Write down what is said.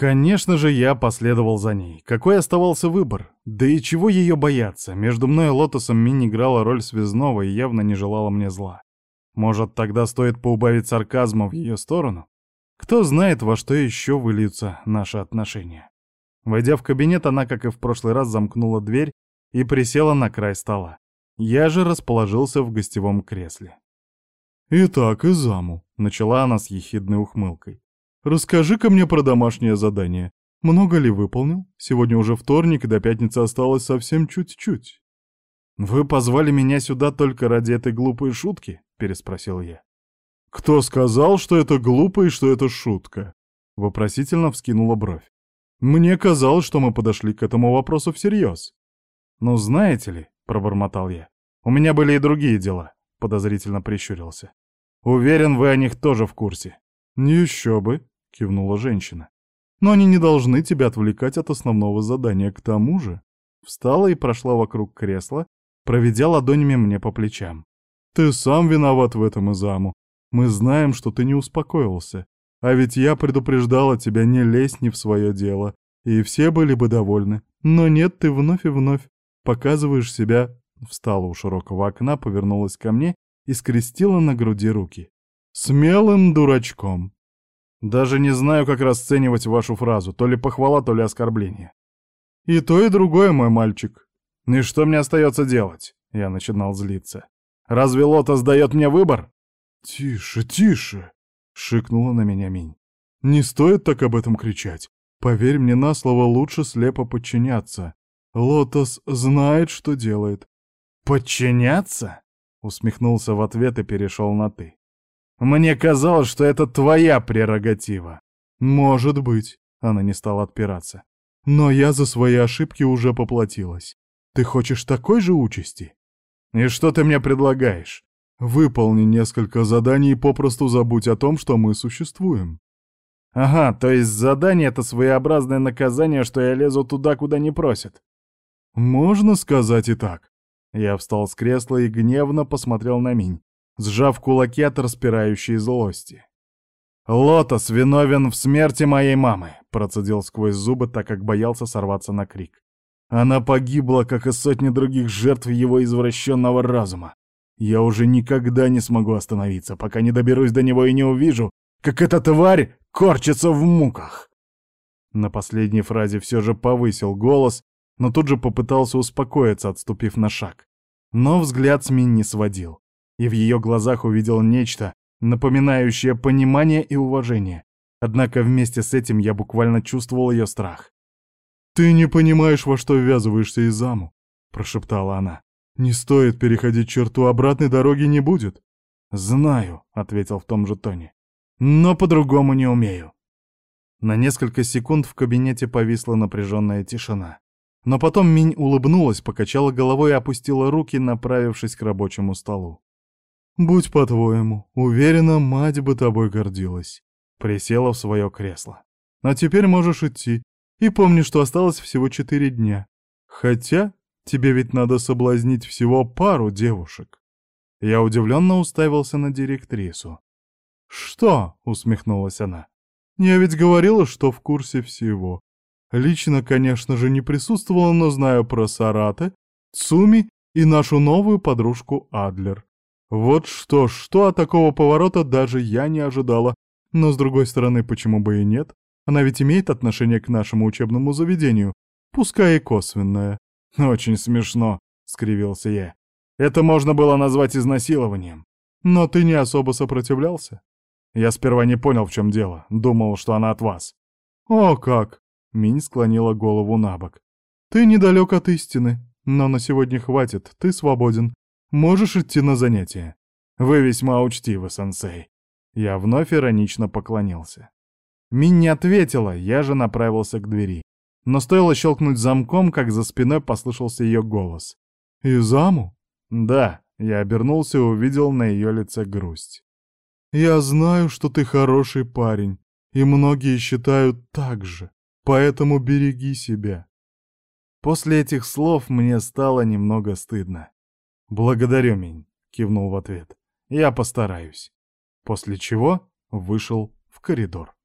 Конечно же, я последовал за ней. Какой оставался выбор? Да и чего ее бояться? Между мной и Лотосом Мини играла роль связного и явно не желала мне зла. Может, тогда стоит поубавить сарказма в ее сторону? Кто знает, во что еще выльются наши отношения. Войдя в кабинет, она, как и в прошлый раз, замкнула дверь и присела на край стола. Я же расположился в гостевом кресле. «Итак, Изаму», — начала она с ехидной ухмылкой. «Расскажи-ка мне про домашнее задание. Много ли выполнил? Сегодня уже вторник, и до пятницы осталось совсем чуть-чуть». «Вы позвали меня сюда только ради этой глупой шутки?» — переспросил я. «Кто сказал, что это глупо и что это шутка?» — вопросительно вскинула бровь. «Мне казалось, что мы подошли к этому вопросу всерьез». «Ну, знаете ли», — пробормотал я, — «у меня были и другие дела», — подозрительно прищурился. «Уверен, вы о них тоже в курсе». «Еще бы», — кивнула женщина. «Но они не должны тебя отвлекать от основного задания. К тому же...» Встала и прошла вокруг кресла, проведя ладонями мне по плечам. «Ты сам виноват в этом, Изаму. Мы знаем, что ты не успокоился. А ведь я предупреждала тебя не лезть не в свое дело, и все были бы довольны. Но нет, ты вновь и вновь показываешь себя...» Встала у широкого окна, повернулась ко мне и скрестила на груди руки. «Смелым дурачком. Даже не знаю, как расценивать вашу фразу, то ли похвала, то ли оскорбление. И то, и другое, мой мальчик. И что мне остается делать? Я начинал злиться. Разве Лотос дает мне выбор? Тише, тише, шикнула на меня Минь. Не стоит так об этом кричать. Поверь мне на слово, лучше слепо подчиняться. Лотос знает, что делает. Подчиняться? Усмехнулся в ответ и перешел на «ты». Мне казалось, что это твоя прерогатива. Может быть, она не стала отпираться. Но я за свои ошибки уже поплатилась. Ты хочешь такой же участи? И что ты мне предлагаешь? Выполни несколько заданий и попросту забудь о том, что мы существуем. Ага, то есть задание — это своеобразное наказание, что я лезу туда, куда не просят. Можно сказать и так. Я встал с кресла и гневно посмотрел на Минь сжав кулаки от распирающей злости. «Лотос виновен в смерти моей мамы», — процедил сквозь зубы, так как боялся сорваться на крик. «Она погибла, как и сотни других жертв его извращенного разума. Я уже никогда не смогу остановиться, пока не доберусь до него и не увижу, как эта тварь корчится в муках». На последней фразе все же повысил голос, но тут же попытался успокоиться, отступив на шаг. Но взгляд с не сводил и в ее глазах увидел нечто, напоминающее понимание и уважение. Однако вместе с этим я буквально чувствовал ее страх. «Ты не понимаешь, во что ввязываешься, Изаму», — прошептала она. «Не стоит переходить черту, обратной дороги не будет». «Знаю», — ответил в том же тоне. «Но по-другому не умею». На несколько секунд в кабинете повисла напряженная тишина. Но потом Минь улыбнулась, покачала головой и опустила руки, направившись к рабочему столу. «Будь по-твоему, уверена, мать бы тобой гордилась». Присела в свое кресло. «А теперь можешь идти. И помни, что осталось всего четыре дня. Хотя тебе ведь надо соблазнить всего пару девушек». Я удивленно уставился на директрису. «Что?» — усмехнулась она. «Я ведь говорила, что в курсе всего. Лично, конечно же, не присутствовала, но знаю про Сараты, Цуми и нашу новую подружку Адлер. Вот что, что от такого поворота даже я не ожидала. Но с другой стороны, почему бы и нет? Она ведь имеет отношение к нашему учебному заведению, пускай и косвенное. Очень смешно, скривился я. Это можно было назвать изнасилованием. Но ты не особо сопротивлялся. Я сперва не понял, в чем дело, думал, что она от вас. О, как! Минь склонила голову на бок. Ты недалек от истины, но на сегодня хватит, ты свободен. Можешь идти на занятия. Вы весьма учтивы, сенсей. Я вновь иронично поклонился. Мин не ответила, я же направился к двери. Но стоило щелкнуть замком, как за спиной послышался ее голос. «Изаму?» «Да», — я обернулся и увидел на ее лице грусть. «Я знаю, что ты хороший парень, и многие считают так же, поэтому береги себя». После этих слов мне стало немного стыдно. «Благодарю, Минь», — кивнул в ответ. «Я постараюсь». После чего вышел в коридор.